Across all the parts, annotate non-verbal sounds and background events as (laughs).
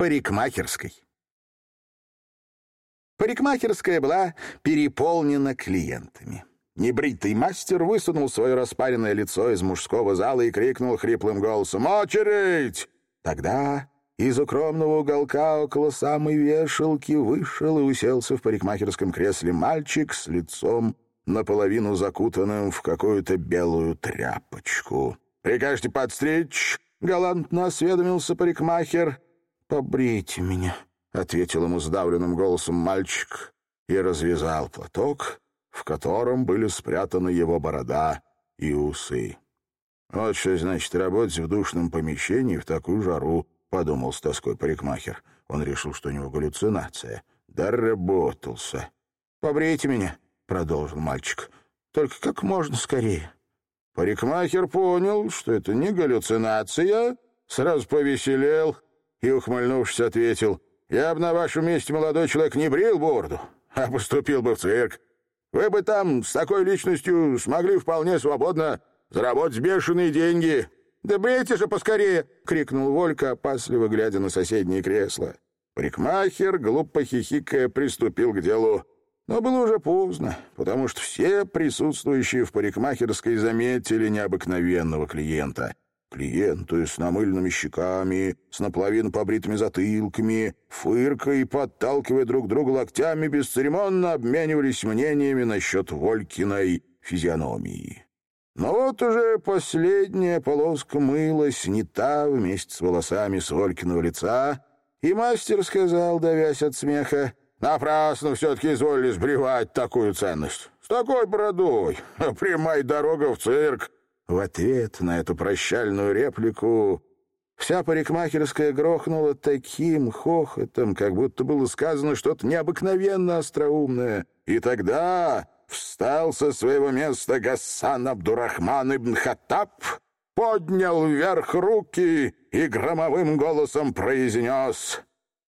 парикмахерской. Парикмахерская была переполнена клиентами. Небритый мастер высунул свое распаренное лицо из мужского зала и крикнул хриплым голосом «Очередь!». Тогда из укромного уголка около самой вешалки вышел и уселся в парикмахерском кресле мальчик с лицом наполовину закутанным в какую-то белую тряпочку. «Прикажете подстричь?» — галантно осведомился парикмахер. «Побрейте меня», — ответил ему сдавленным голосом мальчик и развязал платок, в котором были спрятаны его борода и усы. «Вот что значит работать в душном помещении в такую жару», — подумал с тоской парикмахер. Он решил, что у него галлюцинация. Доработался. «Побрейте меня», — продолжил мальчик. «Только как можно скорее». Парикмахер понял, что это не галлюцинация, сразу повеселел и, ухмыльнувшись, ответил, «Я бы на вашем месте, молодой человек, не брил бороду, а поступил бы в цирк. Вы бы там с такой личностью смогли вполне свободно заработать бешеные деньги». «Да брейте же поскорее!» — крикнул Волька, опасливо глядя на соседнее кресло. Парикмахер, глупо хихикая, приступил к делу. Но было уже поздно, потому что все присутствующие в парикмахерской заметили необыкновенного клиента. Клиенты с намыльными щеками, с наполовину побритыми затылками, фыркая и подталкивая друг друга локтями, бесцеремонно обменивались мнениями насчет Волькиной физиономии. Но вот уже последняя полоска мыла снята вместе с волосами с Волькиного лица, и мастер сказал, давясь от смеха, Напрасно все-таки изволили сбривать такую ценность. С такой бородой. (laughs) Прямая дорога в цирк. В ответ на эту прощальную реплику вся парикмахерская грохнула таким хохотом, как будто было сказано что-то необыкновенно остроумное. И тогда встал со своего места Гассан Абдурахман ибн Хаттаб, поднял вверх руки и громовым голосом произнес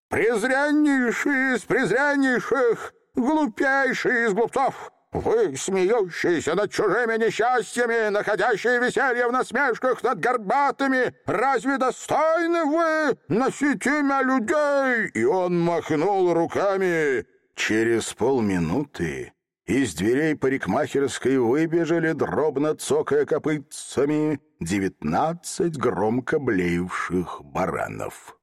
презреннейший из презреннейших, глупейший из глупцов, вы, смеющиеся над чужими несчастьями, находящие веселье в насмешках над горбатыми, разве достойны вы носить имя людей?» И он махнул руками. Через полминуты из дверей парикмахерской выбежали, дробно цокая копытцами, девятнадцать громко блеевших баранов.